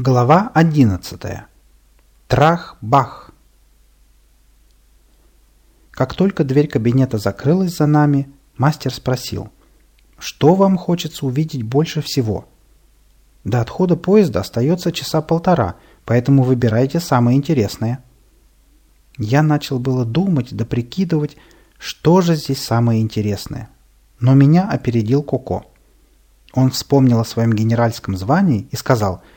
Глава одиннадцатая. Трах-бах. Как только дверь кабинета закрылась за нами, мастер спросил, «Что вам хочется увидеть больше всего?» «До отхода поезда остается часа полтора, поэтому выбирайте самое интересное». Я начал было думать да прикидывать, что же здесь самое интересное. Но меня опередил Коко. Он вспомнил о своем генеральском звании и сказал –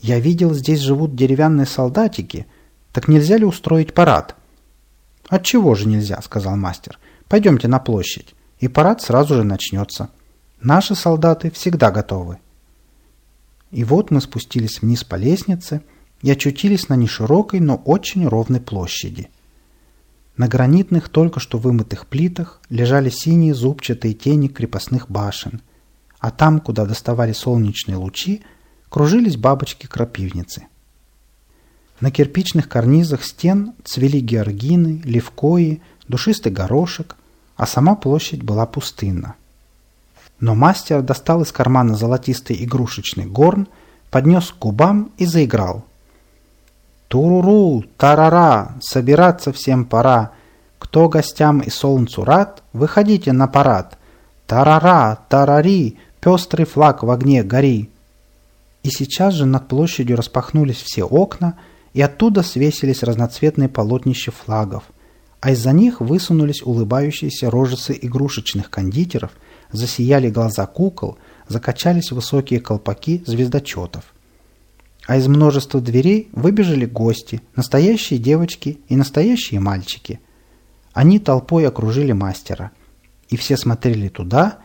я видел, здесь живут деревянные солдатики. Так нельзя ли устроить парад? Отчего же нельзя, сказал мастер. Пойдемте на площадь, и парад сразу же начнется. Наши солдаты всегда готовы. И вот мы спустились вниз по лестнице и очутились на неширокой, но очень ровной площади. На гранитных, только что вымытых плитах лежали синие зубчатые тени крепостных башен, а там, куда доставали солнечные лучи, кружились бабочки-крапивницы. На кирпичных карнизах стен цвели георгины, левкои, душистый горошек, а сама площадь была пустынна. Но мастер достал из кармана золотистый игрушечный горн, поднес к губам и заиграл. «Туруру, тарара, собираться всем пора! Кто гостям и солнцу рад, выходите на парад! Тарара, тарари, пестрый флаг в огне гори!» И сейчас же над площадью распахнулись все окна, и оттуда свесились разноцветные полотнища флагов, а из-за них высунулись улыбающиеся рожицы игрушечных кондитеров, засияли глаза кукол, закачались высокие колпаки звездочетов. А из множества дверей выбежали гости, настоящие девочки и настоящие мальчики. Они толпой окружили мастера, и все смотрели туда,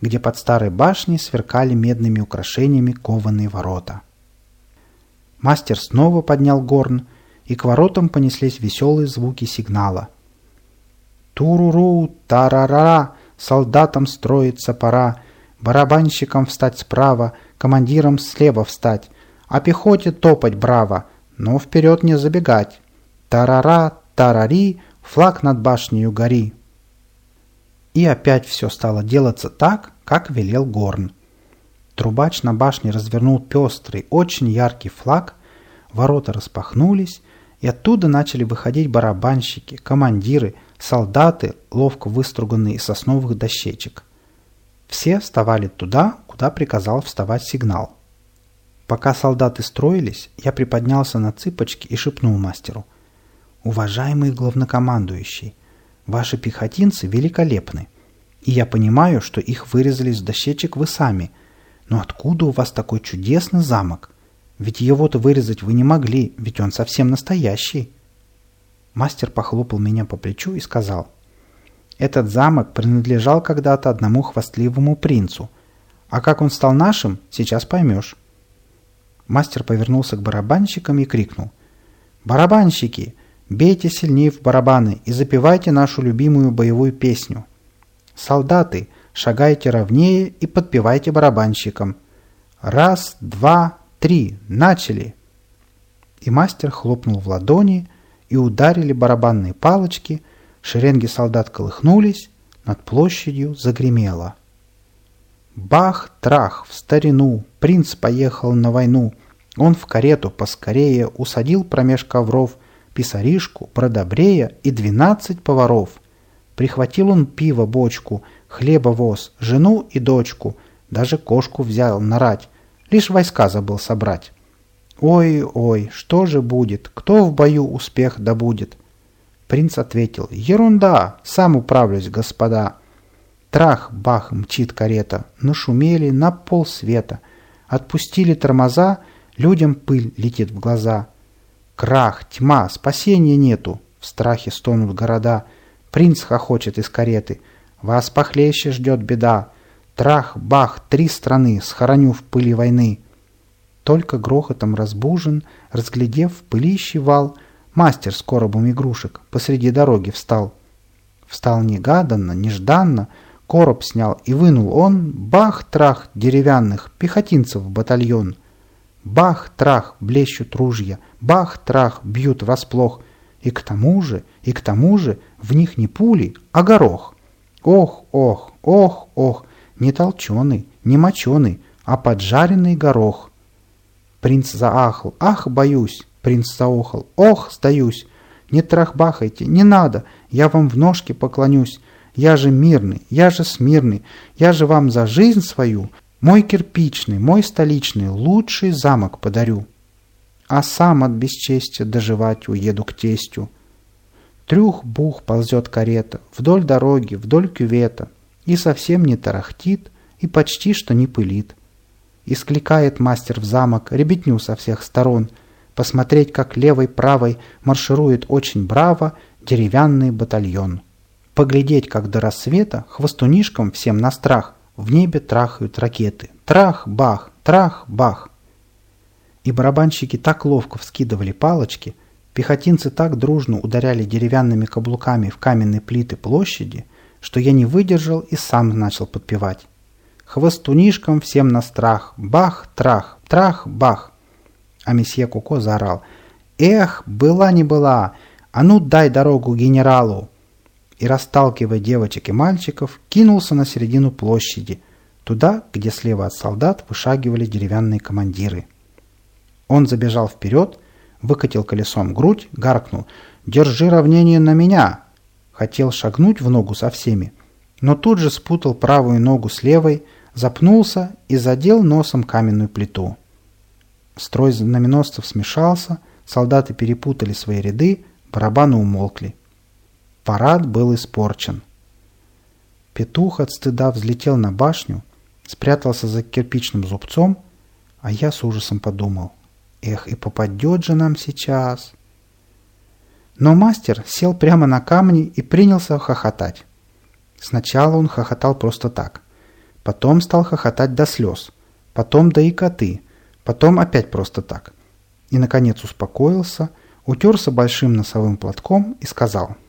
где под старой башней сверкали медными украшениями кованые ворота. Мастер снова поднял горн, и к воротам понеслись веселые звуки сигнала. «Туруру, тарара, солдатам строится пора, барабанщикам встать справа, командирам слева встать, а пехоте топать браво, но вперед не забегать. Тарара, тарари, флаг над башнею гори». И опять все стало делаться так, как велел Горн. Трубач на башне развернул пестрый, очень яркий флаг, ворота распахнулись, и оттуда начали выходить барабанщики, командиры, солдаты, ловко выструганные из сосновых дощечек. Все вставали туда, куда приказал вставать сигнал. Пока солдаты строились, я приподнялся на цыпочки и шепнул мастеру. «Уважаемый главнокомандующий, Ваши пехотинцы великолепны. И я понимаю, что их вырезали из дощечек вы сами. Но откуда у вас такой чудесный замок? Ведь его-то вырезать вы не могли, ведь он совсем настоящий. Мастер похлопал меня по плечу и сказал. Этот замок принадлежал когда-то одному хвастливому принцу. А как он стал нашим, сейчас поймешь. Мастер повернулся к барабанщикам и крикнул. «Барабанщики! Бейте сильнее в барабаны и запевайте нашу любимую боевую песню. Солдаты, шагайте ровнее и подпевайте барабанщикам. Раз, два, три, начали!» И мастер хлопнул в ладони, и ударили барабанные палочки, шеренги солдат колыхнулись, над площадью загремело. Бах-трах, в старину, принц поехал на войну. Он в карету поскорее усадил промеж ковров писаришку, продобрея и двенадцать поваров. Прихватил он пиво бочку, хлеба воз, жену и дочку, даже кошку взял нарать, лишь войска забыл собрать. «Ой-ой, что же будет? Кто в бою успех добудет?» Принц ответил, «Ерунда, сам управлюсь, господа». Трах-бах мчит карета, нашумели на пол света. Отпустили тормоза, людям пыль летит в глаза. Крах, тьма, спасения нету. В страхе стонут города. Принц хохочет из кареты. Вас похлеще ждет беда. Трах, бах, три страны, схороню в пыли войны. Только грохотом разбужен, разглядев в пылищий вал, мастер с коробом игрушек посреди дороги встал. Встал негаданно, нежданно, короб снял и вынул он, бах-трах деревянных, пехотинцев в батальон — Бах-трах блещут ружья, бах-трах бьют врасплох. И к тому же, и к тому же в них не пули, а горох. Ох, ох, ох, ох, не толченый, не моченый, а поджаренный горох. Принц заахал. «Ах, боюсь!» Принц заохал. «Ох, сдаюсь!» «Не трахбахайте, не надо! Я вам в ножки поклонюсь! Я же мирный, я же смирный, я же вам за жизнь свою мой кирпичный, мой столичный лучший замок подарю. А сам от бесчестия доживать уеду к тестю. Трюх-бух ползет карета вдоль дороги, вдоль кювета, и совсем не тарахтит, и почти что не пылит. И скликает мастер в замок ребятню со всех сторон, посмотреть, как левой-правой марширует очень браво деревянный батальон. Поглядеть, как до рассвета хвостунишкам всем на страх в небе трахают ракеты. Трах-бах, трах-бах. И барабанщики так ловко вскидывали палочки, пехотинцы так дружно ударяли деревянными каблуками в каменные плиты площади, что я не выдержал и сам начал подпевать. Хвостунишкам всем на страх. Бах, трах, трах, бах. А месье Куко заорал. Эх, была не была. А ну дай дорогу генералу и, расталкивая девочек и мальчиков, кинулся на середину площади, туда, где слева от солдат вышагивали деревянные командиры. Он забежал вперед, выкатил колесом грудь, гаркнул «Держи равнение на меня!» Хотел шагнуть в ногу со всеми, но тут же спутал правую ногу с левой, запнулся и задел носом каменную плиту. Строй знаменосцев смешался, солдаты перепутали свои ряды, барабаны умолкли. Парад был испорчен. Петух от стыда взлетел на башню, спрятался за кирпичным зубцом, а я с ужасом подумал, эх, и попадет же нам сейчас. Но мастер сел прямо на камни и принялся хохотать. Сначала он хохотал просто так, потом стал хохотать до слез, потом до икоты, потом опять просто так. И, наконец, успокоился, утерся большим носовым платком и сказал —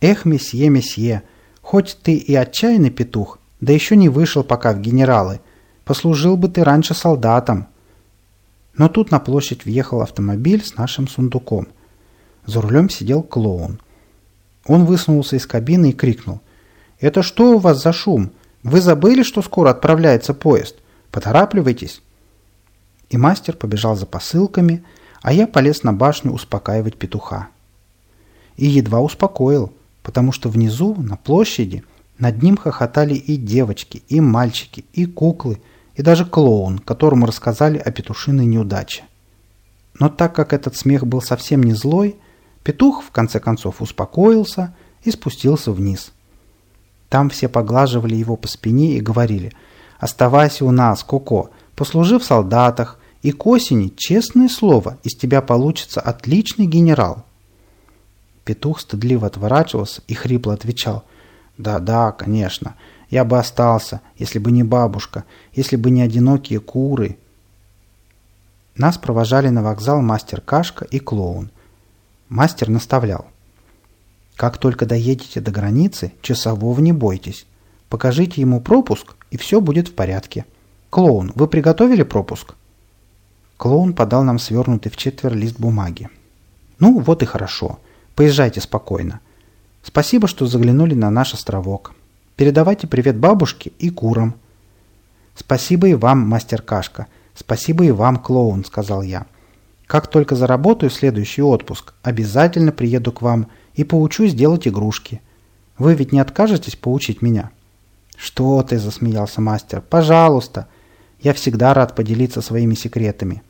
Эх, месье, месье, хоть ты и отчаянный петух, да еще не вышел пока в генералы. Послужил бы ты раньше солдатом. Но тут на площадь въехал автомобиль с нашим сундуком. За рулем сидел клоун. Он высунулся из кабины и крикнул. «Это что у вас за шум? Вы забыли, что скоро отправляется поезд? Поторапливайтесь!» И мастер побежал за посылками, а я полез на башню успокаивать петуха. И едва успокоил – потому что внизу, на площади, над ним хохотали и девочки, и мальчики, и куклы, и даже клоун, которому рассказали о петушиной неудаче. Но так как этот смех был совсем не злой, петух в конце концов успокоился и спустился вниз. Там все поглаживали его по спине и говорили «Оставайся у нас, Коко, послужи в солдатах, и к осени, честное слово, из тебя получится отличный генерал». Петух стыдливо отворачивался и хрипло отвечал. «Да-да, конечно. Я бы остался, если бы не бабушка, если бы не одинокие куры». Нас провожали на вокзал мастер Кашка и клоун. Мастер наставлял. «Как только доедете до границы, часового не бойтесь. Покажите ему пропуск, и все будет в порядке. Клоун, вы приготовили пропуск?» Клоун подал нам свернутый в четверо лист бумаги. «Ну, вот и хорошо. Поезжайте спокойно. Спасибо, что заглянули на наш островок. Передавайте привет бабушке и курам. Спасибо и вам, мастер Кашка. Спасибо и вам, клоун, сказал я. Как только заработаю следующий отпуск, обязательно приеду к вам и поучусь делать игрушки. Вы ведь не откажетесь поучить меня? Что ты, засмеялся мастер. Пожалуйста. Я всегда рад поделиться своими секретами.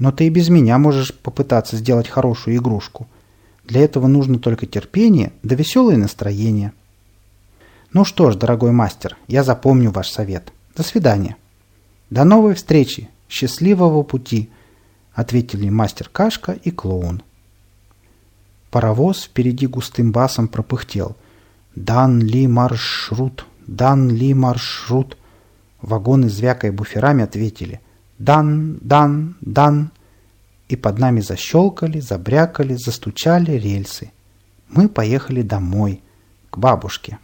Но ты и без меня можешь попытаться сделать хорошую игрушку. Для этого нужно только терпение да веселое настроение. Ну что ж, дорогой мастер, я запомню ваш совет. До свидания. До новой встречи. Счастливого пути, ответили мастер Кашка и клоун. Паровоз впереди густым басом пропыхтел. «Дан ли маршрут? Дан ли маршрут?» Вагоны, звякая буферами, ответили. «Дан, дан, дан!» И под нами защелкали, забрякали, застучали рельсы. Мы поехали домой, к бабушке.